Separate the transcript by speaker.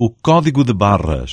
Speaker 1: O código de barras.